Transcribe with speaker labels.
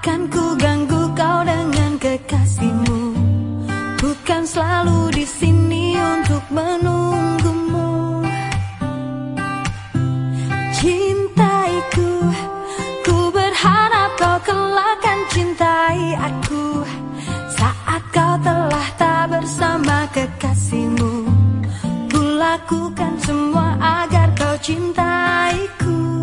Speaker 1: Akan ku ganggu kau dengan kekasihmu. Bukan selalu di sini untuk menunggumu. Cintaiku Ku berharap kau kelahkan cintai aku. Saat kau telah tak bersama kekasihmu Ku lakukan semua agar kau cintaiku.